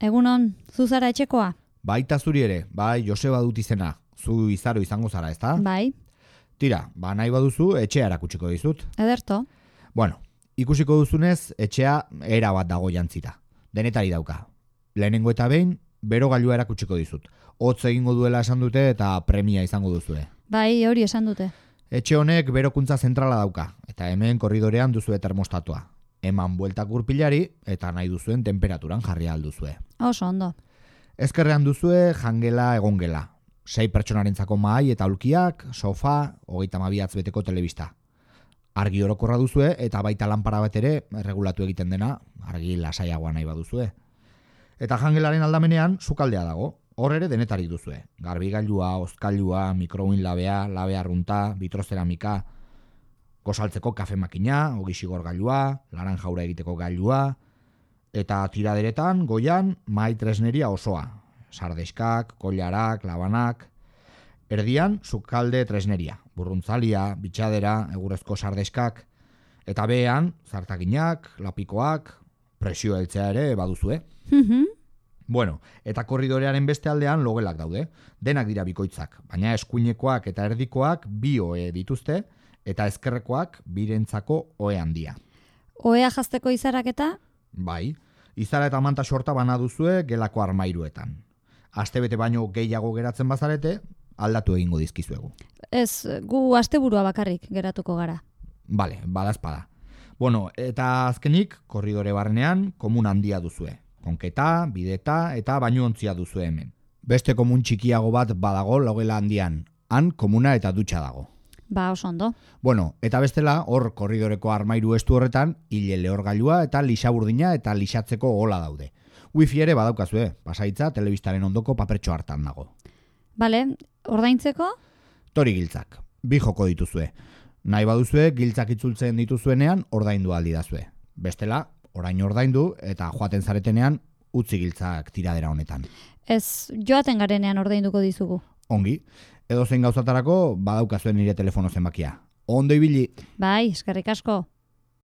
Egunon, zu zara etxekoa? Baita zuri ere, bai Joseba dut izena, zu izaro izango zara, ezta? Bai, Tira, ba nahi baduzu etxea erakutsiko dizut. ederto. Bueno, ikusiko duzunez, etxea era bat dago jantzita. Denetari dauka. Lehenengo eta behin, bero gailua erakutsiko dizut. Hotz egingo duela esan dute eta premia izango duzue. Bai, hori esan dute. Etxe honek berokuntza zentrala dauka, eta hemen korridorean duzue termostatua. Eman bueltak gurpilari eta nahi duzuen temperaturan jarri alduzue. Oso ondo. Ezkerrean duzue jangela egongela. Sei pertsonarentzako mahai eta ulkiak, sofa, hogeita mabiatz beteko telebista. Argi orokorra duzue eta baita lanpara bat ere erregulatu egiten dena, argi lasaiagoa nahi baduzue. Eta jangelaren aldamenean sukaldea dago, hor ere denetarik duzue. Garbigailua, ozkailua, mikroin labea, labe arrunta, vitrozeramika, gosaltzeko kafe makina, ogisigor gailua, laranjaura egiteko gailua, eta tiraderetan, goian, mai tresneria osoa. Sardeskak, kollarak, labanak. Erdian, sukalde tresneria. Burruntzalia, bitxadera, egurrezko sardeskak. Eta behean, zartaginak, lapikoak, presio heltzea ere baduzue. Mhm. Bueno, eta korridorearen beste aldean logelak daude. Denak dira bikoitzak, baina eskuinekoak eta erdikoak bi oe dituzte, eta ezkerrekoak birentzako oe handia. Oea jazteko izarak eta? Bai, izara eta manta sorta bana duzue gelako armairuetan. Astebete baino gehiago geratzen bazarete, aldatu egingo dizkizuegu. Ez, gu asteburua bakarrik geratuko gara. Bale, badazpada. Bueno, eta azkenik, korridore barrenean, komun handia duzue. Konketa, bideta eta bainuontzia duzue hemen. Beste komun txikiago bat badago logela handian. Han komuna eta dutxa dago. Ba, oso ondo. Bueno, eta bestela, hor korridoreko armairu estu horretan, hile lehorgailua eta lixaburdina eta lixatzeko gola daude. Wifi ere badaukazue, pasaitza telebistaren ondoko papertxo hartan dago. Bale, ordaintzeko? Tori giltzak, bi joko dituzue. Nahi baduzue, giltzak itzultzen dituzuenean, ordaindu aldi dazue. Bestela, orain ordaindu eta joaten zaretenean, utzi giltzak tiradera honetan. Ez, joaten garenean ordainduko dizugu. Ongi, edo zein gauzatarako badaukazuen nire telefono zenbakia. Ondo ibili! Bai, eskerrik asko.